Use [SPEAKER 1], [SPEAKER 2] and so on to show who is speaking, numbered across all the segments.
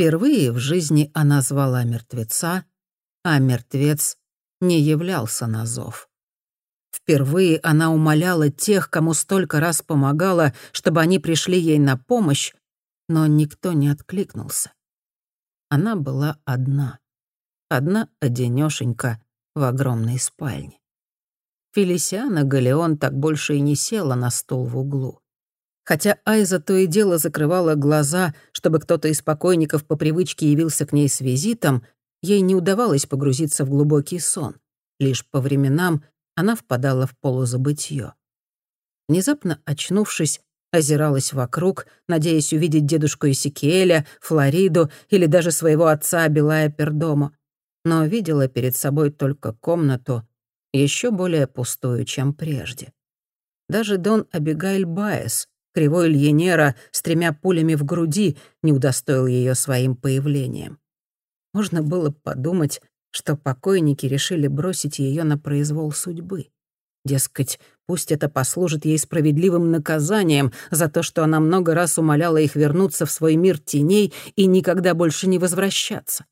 [SPEAKER 1] Впервые в жизни она звала мертвеца, а мертвец не являлся на зов. Впервые она умоляла тех, кому столько раз помогала, чтобы они пришли ей на помощь, но никто не откликнулся. Она была одна. Одна одинёшенька в огромной спальне. Фелисиана Галеон так больше и не села на стул в углу. Хотя Айза то и дело закрывала глаза, чтобы кто-то из покойников по привычке явился к ней с визитом, ей не удавалось погрузиться в глубокий сон. Лишь по временам она впадала в полузабытье. Внезапно очнувшись, озиралась вокруг, надеясь увидеть дедушку Исикиэля, Флориду или даже своего отца Абилая Пердома, но видела перед собой только комнату, еще более пустую, чем прежде. Даже Дон Абигайль Баес, кривой льенера с тремя пулями в груди, не удостоил ее своим появлением. Можно было подумать, что покойники решили бросить ее на произвол судьбы. Дескать, пусть это послужит ей справедливым наказанием за то, что она много раз умоляла их вернуться в свой мир теней и никогда больше не возвращаться.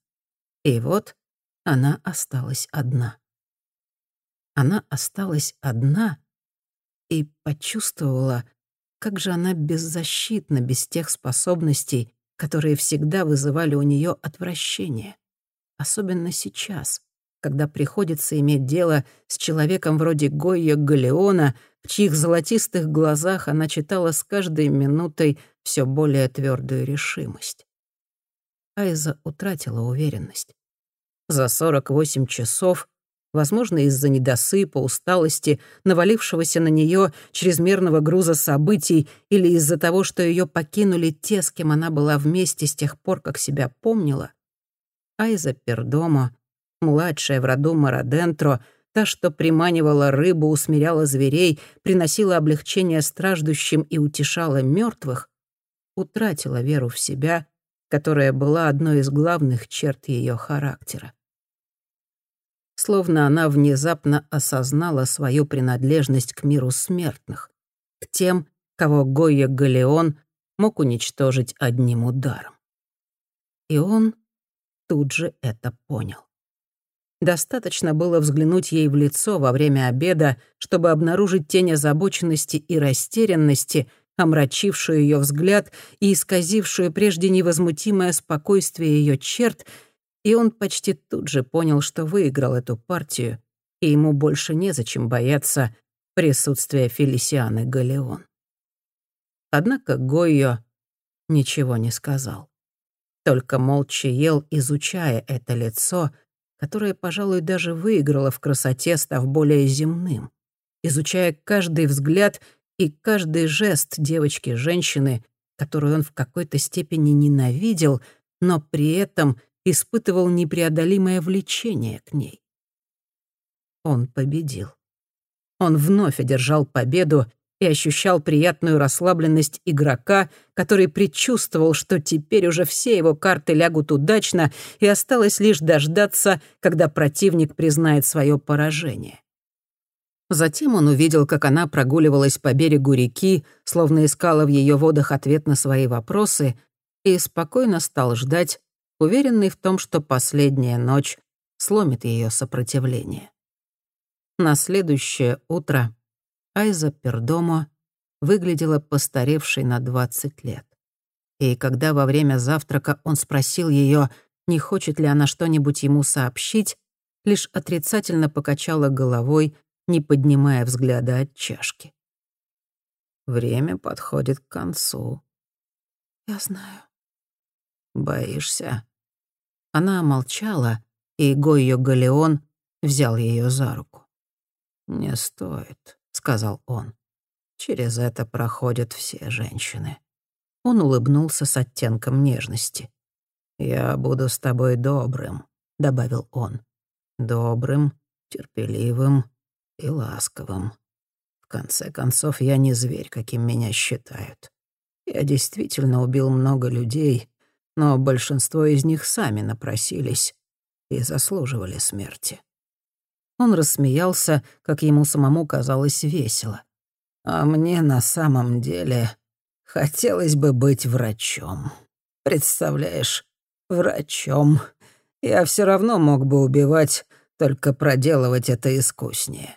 [SPEAKER 1] И вот она осталась одна. Она осталась одна и почувствовала, как же она беззащитна без тех способностей, которые всегда вызывали у нее отвращение. Особенно сейчас, когда приходится иметь дело с человеком вроде Гойя Галеона, в чьих золотистых глазах она читала с каждой минутой все более твердую решимость. Айза утратила уверенность. За 48 часов, возможно, из-за недосыпа, усталости, навалившегося на нее чрезмерного груза событий или из-за того, что ее покинули те, с кем она была вместе с тех пор, как себя помнила, Айза Пердомо, младшая в роду Марадентро, та, что приманивала рыбу, усмиряла зверей, приносила облегчение страждущим и утешала мертвых, утратила веру в себя, которая была одной из главных черт ее характера. Словно она внезапно осознала свою принадлежность к миру смертных, к тем, кого Гойя Галеон мог уничтожить одним ударом. И он тут же это понял. Достаточно было взглянуть ей в лицо во время обеда, чтобы обнаружить тень озабоченности и растерянности, омрачившую ее взгляд и исказившую прежде невозмутимое спокойствие ее черт, и он почти тут же понял, что выиграл эту партию, и ему больше незачем бояться присутствия Фелисианы Галеон. Однако Гойо ничего не сказал только молча ел, изучая это лицо, которое, пожалуй, даже выиграло в красоте, став более земным, изучая каждый взгляд и каждый жест девочки-женщины, которую он в какой-то степени ненавидел, но при этом испытывал непреодолимое влечение к ней. Он победил. Он вновь одержал победу и ощущал приятную расслабленность игрока, который предчувствовал, что теперь уже все его карты лягут удачно, и осталось лишь дождаться, когда противник признает свое поражение. Затем он увидел, как она прогуливалась по берегу реки, словно искала в ее водах ответ на свои вопросы, и спокойно стал ждать, уверенный в том, что последняя ночь сломит ее сопротивление. На следующее утро Айза Пердомо выглядела постаревшей на 20 лет. И когда во время завтрака он спросил ее, не хочет ли она что-нибудь ему сообщить, лишь отрицательно покачала головой, не поднимая взгляда от чашки. «Время подходит к концу».
[SPEAKER 2] «Я знаю».
[SPEAKER 1] «Боишься?» Она молчала, и Гойо Галеон взял ее за руку. «Не стоит сказал он. «Через это проходят все женщины». Он улыбнулся с оттенком нежности. «Я буду с тобой добрым», — добавил он. «Добрым, терпеливым и ласковым. В конце концов, я не зверь, каким меня считают. Я действительно убил много людей, но большинство из них сами напросились и заслуживали смерти. Он рассмеялся, как ему самому казалось весело. «А мне на самом деле хотелось бы быть врачом. Представляешь, врачом. Я все равно мог бы убивать, только проделывать это искуснее».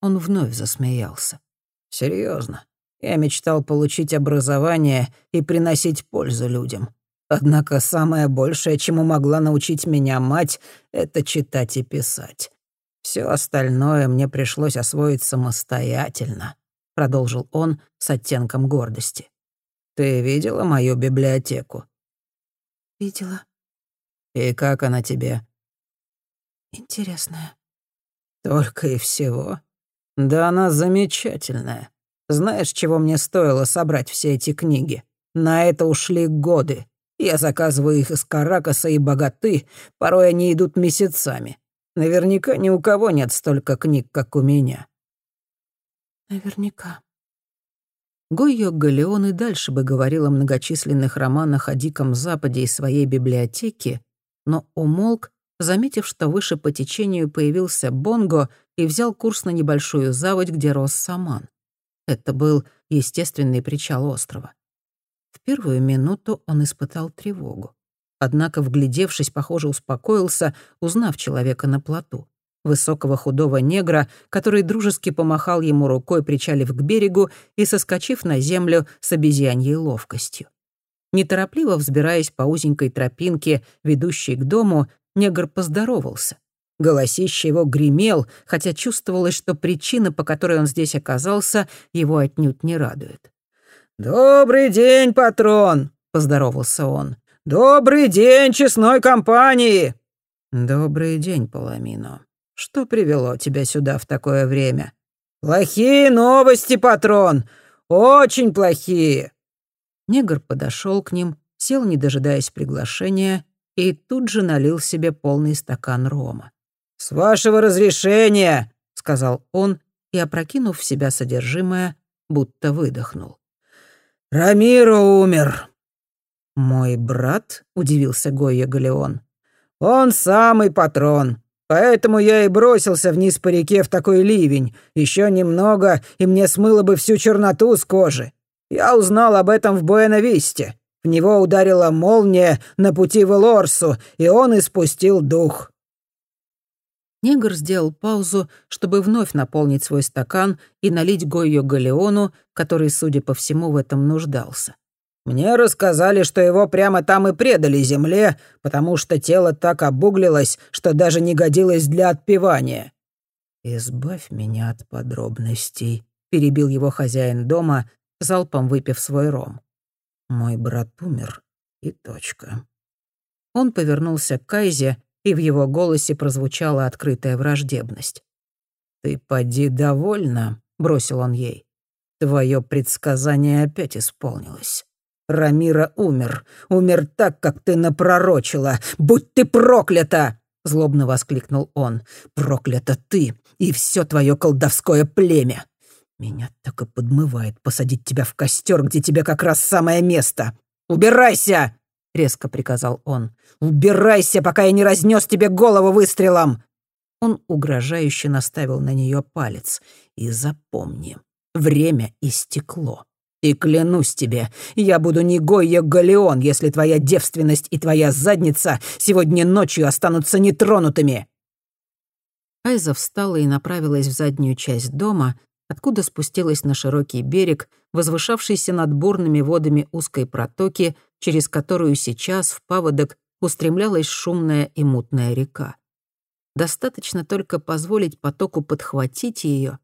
[SPEAKER 1] Он вновь засмеялся. Серьезно, я мечтал получить образование и приносить пользу людям. Однако самое большее, чему могла научить меня мать, это читать и писать. Все остальное мне пришлось освоить самостоятельно», — продолжил он с оттенком гордости. «Ты видела мою библиотеку?»
[SPEAKER 2] «Видела».
[SPEAKER 1] «И как она тебе?»
[SPEAKER 2] «Интересная».
[SPEAKER 1] «Только и всего?» «Да она замечательная. Знаешь, чего мне стоило собрать все эти книги? На это ушли годы. Я заказываю их из Каракаса и Богаты, порой они идут месяцами. Наверняка ни у кого нет столько книг, как у меня».
[SPEAKER 2] «Наверняка».
[SPEAKER 1] Гойо Галеон и дальше бы говорил о многочисленных романах о Диком Западе из своей библиотеки, но умолк, заметив, что выше по течению появился Бонго и взял курс на небольшую заводь, где рос саман. Это был естественный причал острова. В первую минуту он испытал тревогу. Однако, вглядевшись, похоже, успокоился, узнав человека на плоту. Высокого худого негра, который дружески помахал ему рукой, причалив к берегу и соскочив на землю с обезьяньей ловкостью. Неторопливо взбираясь по узенькой тропинке, ведущей к дому, негр поздоровался. Голосище его гремел, хотя чувствовалось, что причина, по которой он здесь оказался, его отнюдь не радует. «Добрый день, патрон!» — поздоровался он. «Добрый день, честной компании!» «Добрый день, Паламино. Что привело тебя сюда в такое время?» «Плохие новости, патрон! Очень плохие!» Негр подошел к ним, сел, не дожидаясь приглашения, и тут же налил себе полный стакан рома. «С вашего разрешения!» — сказал он и, опрокинув в себя содержимое, будто выдохнул. «Рамиро умер. «Мой брат?» — удивился Гойя Галеон. «Он самый патрон. Поэтому я и бросился вниз по реке в такой ливень. Еще немного, и мне смыло бы всю черноту с кожи. Я узнал об этом в Буэна-Висте. В него ударила молния на пути в Элорсу, и он испустил дух». Негр сделал паузу, чтобы вновь наполнить свой стакан и налить Гойо Галеону, который, судя по всему, в этом нуждался. Мне рассказали, что его прямо там и предали земле, потому что тело так обуглилось, что даже не годилось для отпевания». «Избавь меня от подробностей», — перебил его хозяин дома, залпом выпив свой ром. «Мой брат умер, и точка». Он повернулся к Кайзе, и в его голосе прозвучала открытая враждебность. «Ты поди довольна», — бросил он ей. «Твое предсказание опять исполнилось». Рамира умер. Умер так, как ты напророчила. Будь ты проклята!» — злобно воскликнул он. «Проклята ты и все твое колдовское племя! Меня так и подмывает посадить тебя в костер, где тебе как раз самое место. Убирайся!» — резко приказал он. «Убирайся, пока я не разнес тебе голову выстрелом!» Он угрожающе наставил на нее палец. «И запомни, время истекло. И клянусь тебе, я буду не Гойя Галеон, если твоя девственность и твоя задница сегодня ночью останутся нетронутыми». Айза встала и направилась в заднюю часть дома, откуда спустилась на широкий берег, возвышавшийся над бурными водами узкой протоки, через которую сейчас в паводок устремлялась шумная и мутная река. Достаточно только позволить потоку подхватить ее,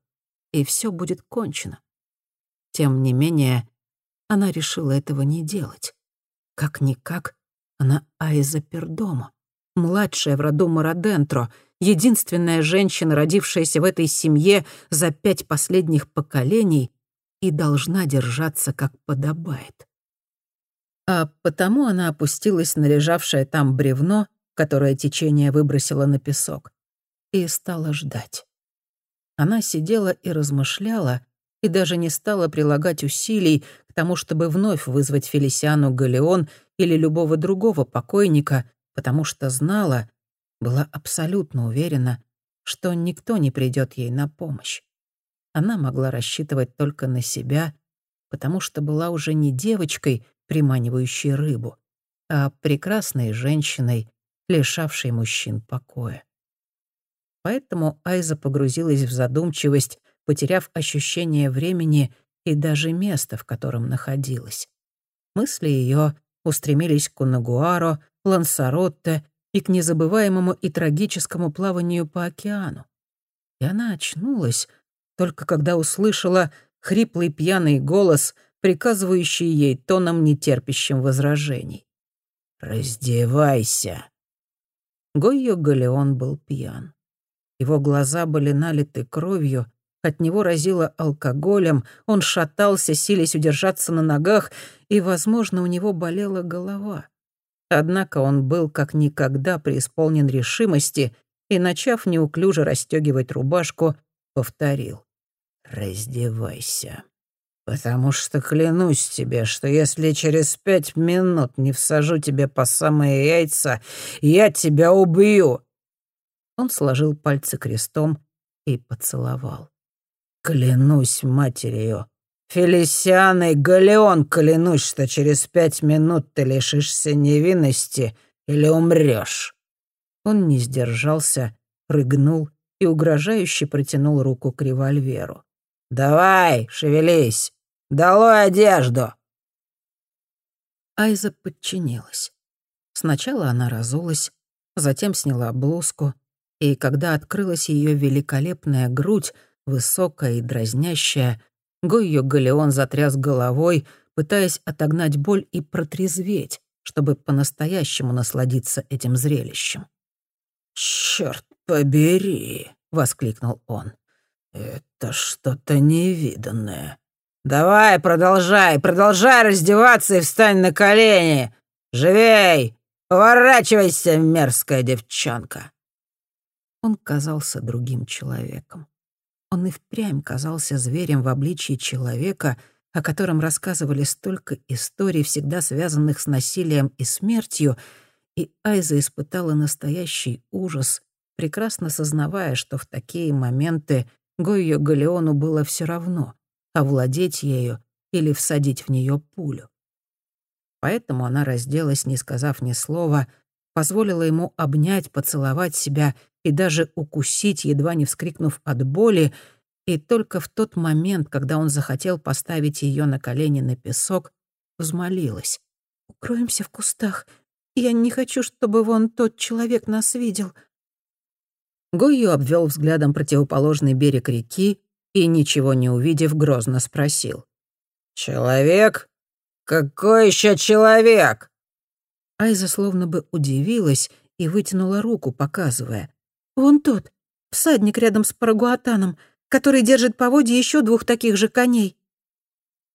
[SPEAKER 1] и все будет кончено. Тем не менее, она решила этого не делать. Как-никак, она Айза Пердома, младшая в роду Марадентро, единственная женщина, родившаяся в этой семье за пять последних поколений и должна держаться как подобает. А потому она опустилась на лежавшее там бревно, которое течение выбросило на песок, и стала ждать. Она сидела и размышляла, и даже не стала прилагать усилий к тому, чтобы вновь вызвать Фелисиану Галеон или любого другого покойника, потому что знала, была абсолютно уверена, что никто не придет ей на помощь. Она могла рассчитывать только на себя, потому что была уже не девочкой, приманивающей рыбу, а прекрасной женщиной, лишавшей мужчин покоя. Поэтому Айза погрузилась в задумчивость, потеряв ощущение времени и даже места, в котором находилась. Мысли ее устремились к Унагуаро, Лансаротте и к незабываемому и трагическому плаванию по океану. И она очнулась, только когда услышала хриплый пьяный голос, приказывающий ей тоном, нетерпящим возражений. «Раздевайся!» Гойо Галеон был пьян. Его глаза были налиты кровью, от него разило алкоголем, он шатался, силясь удержаться на ногах, и, возможно, у него болела голова. Однако он был как никогда преисполнен решимости и, начав неуклюже расстегивать рубашку, повторил. «Раздевайся. Потому что клянусь тебе, что если через пять минут не всажу тебе по самые яйца, я тебя убью!» Он сложил пальцы крестом и поцеловал. «Клянусь матерью, Фелисианой Галеон клянусь, что через пять минут ты лишишься невинности или умрешь. Он не сдержался, прыгнул и угрожающе протянул руку к револьверу. «Давай, шевелись! Долой одежду!» Айза подчинилась. Сначала она разулась, затем сняла блузку, и когда открылась ее великолепная грудь, высокая и дразнящая, Гойо Галеон затряс головой, пытаясь отогнать боль и протрезветь, чтобы по-настоящему насладиться этим зрелищем. «Чёрт побери!» — воскликнул он. «Это что-то невиданное. Давай, продолжай, продолжай раздеваться и встань на колени! Живей! Поворачивайся, мерзкая девчонка!» Он казался другим человеком. Он и впрямь казался зверем в обличии человека, о котором рассказывали столько историй, всегда связанных с насилием и смертью, и Айза испытала настоящий ужас, прекрасно сознавая, что в такие моменты Гойо Галеону было все равно — овладеть ею или всадить в нее пулю. Поэтому она разделась, не сказав ни слова, позволила ему обнять, поцеловать себя и даже укусить, едва не вскрикнув от боли, и только в тот момент, когда он захотел поставить ее на колени на песок, взмолилась. «Укроемся в кустах. Я не хочу, чтобы вон тот человек нас видел». Гойю обвел взглядом противоположный берег реки и, ничего не увидев, грозно спросил. «Человек? Какой еще человек?» Айза словно бы удивилась и вытянула руку, показывая. «Вон тот, всадник рядом с Парагуатаном, который держит поводья еще двух таких же коней».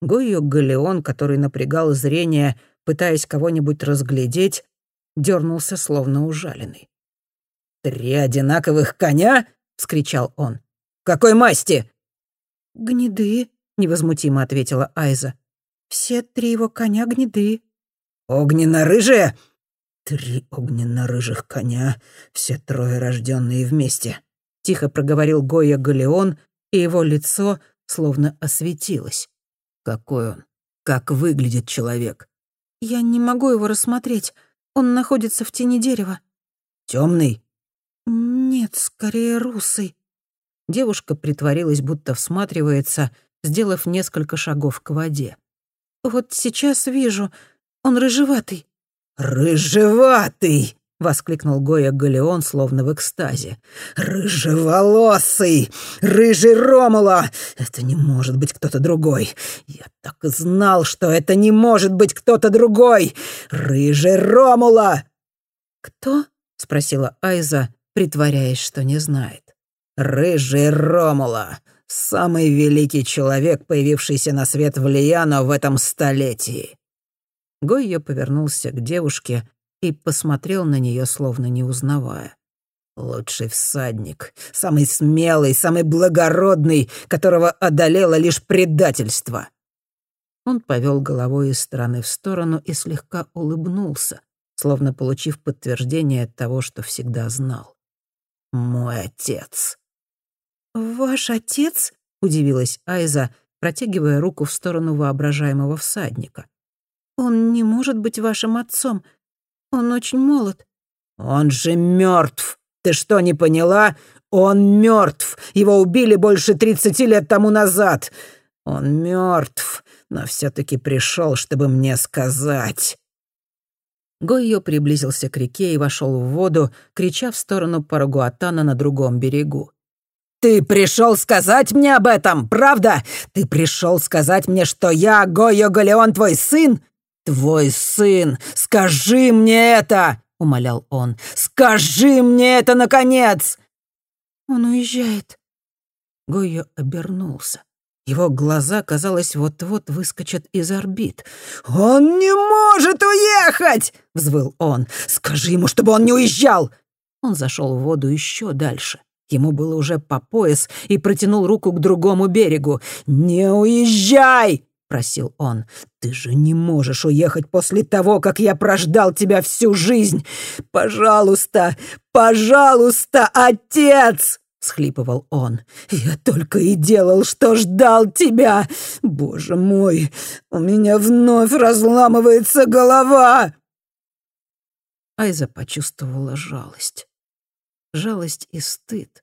[SPEAKER 1] Гойо Галеон, который напрягал зрение, пытаясь кого-нибудь разглядеть, дернулся словно ужаленный. «Три одинаковых коня?» — вскричал он. «Какой масти?» «Гнедые», — невозмутимо ответила Айза. «Все три его коня гнедые». «Огненно-рыжие?» «Три огненно-рыжих коня, все трое рожденные вместе», — тихо проговорил Гоя Галеон, и его лицо словно осветилось. «Какой он? Как выглядит человек?» «Я не могу его рассмотреть. Он находится в тени дерева». Темный? «Нет, скорее русый». Девушка притворилась, будто всматривается, сделав несколько шагов к воде. «Вот сейчас вижу. Он рыжеватый». «Рыжеватый!» — воскликнул Гоя Галеон, словно в экстазе. «Рыжеволосый! Рыжий Ромула! Это не может быть кто-то другой! Я так и знал, что это не может быть кто-то другой! Рыжий Ромула!» «Кто?» — спросила Айза, притворяясь, что не знает. «Рыжий Ромула! Самый великий человек, появившийся на свет в Лияно в этом столетии!» Гойо повернулся к девушке и посмотрел на нее, словно не узнавая. «Лучший всадник, самый смелый, самый благородный, которого одолело лишь предательство!» Он повел головой из стороны в сторону и слегка улыбнулся, словно получив подтверждение того, что всегда знал. «Мой отец». «Ваш отец?» — удивилась Айза, протягивая руку в сторону воображаемого всадника. «Он не может быть вашим отцом.
[SPEAKER 2] Он очень молод».
[SPEAKER 3] «Он же мертв. Ты что, не поняла? Он мертв. Его убили больше тридцати лет тому назад. Он мертв, но все-таки пришел, чтобы мне сказать».
[SPEAKER 1] Гойо приблизился к реке и вошел в воду, крича в сторону Парагуатана на другом берегу.
[SPEAKER 3] «Ты пришел сказать мне об этом, правда? Ты пришел сказать мне, что я, Гойо Галеон, твой сын? Твой сын! Скажи мне это!» — умолял он. «Скажи мне это, наконец!»
[SPEAKER 2] «Он уезжает».
[SPEAKER 1] Гойо обернулся. Его глаза, казалось, вот-вот выскочат из орбит.
[SPEAKER 3] «Он не может уехать!» — взвыл он. «Скажи ему, чтобы он не уезжал!»
[SPEAKER 1] Он зашел в воду еще дальше. Ему было уже по пояс и протянул руку к другому берегу.
[SPEAKER 3] «Не уезжай!» — просил он. «Ты же не можешь уехать после того, как я прождал тебя всю жизнь! Пожалуйста, пожалуйста, отец!» — схлипывал он. «Я только и делал, что ждал тебя! Боже мой, у меня вновь разламывается голова!»
[SPEAKER 1] Айза почувствовала жалость. Жалость и стыд,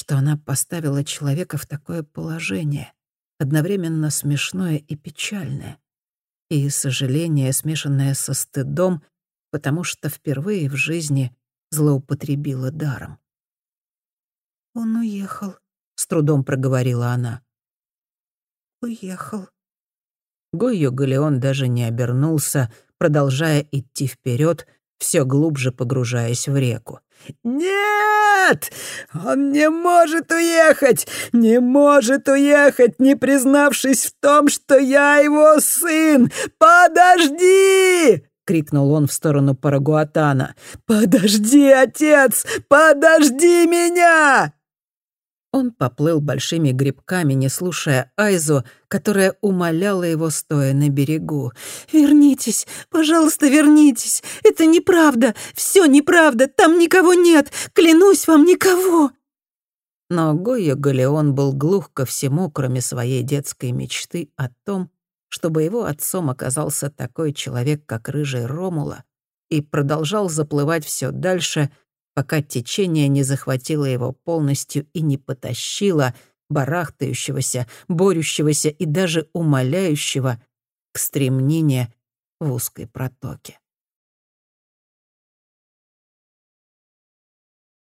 [SPEAKER 1] что она поставила человека в такое положение, одновременно смешное и печальное. И сожаление, смешанное со стыдом, потому что впервые в жизни злоупотребила даром.
[SPEAKER 2] «Он уехал», —
[SPEAKER 1] с трудом проговорила она.
[SPEAKER 2] «Уехал».
[SPEAKER 1] Гойо Галеон даже не обернулся, продолжая идти вперед, все глубже погружаясь в реку.
[SPEAKER 3] «Нет! Он не может уехать! Не может уехать, не признавшись в том, что я его сын! Подожди!» — крикнул он в сторону Парагуатана. «Подожди, отец! Подожди меня!»
[SPEAKER 1] Он поплыл большими грибками, не слушая Айзу, которая умоляла его, стоя на берегу.
[SPEAKER 2] «Вернитесь, пожалуйста, вернитесь! Это неправда! Все неправда! Там никого нет! Клянусь вам, никого!»
[SPEAKER 1] Но Гойо Галеон был глух ко всему, кроме своей детской мечты о том, чтобы его отцом оказался такой человек, как Рыжий Ромула, и продолжал заплывать все дальше, пока течение не захватило его полностью и не потащило, барахтающегося, борющегося и даже умоляющего к стремнине в узкой протоке.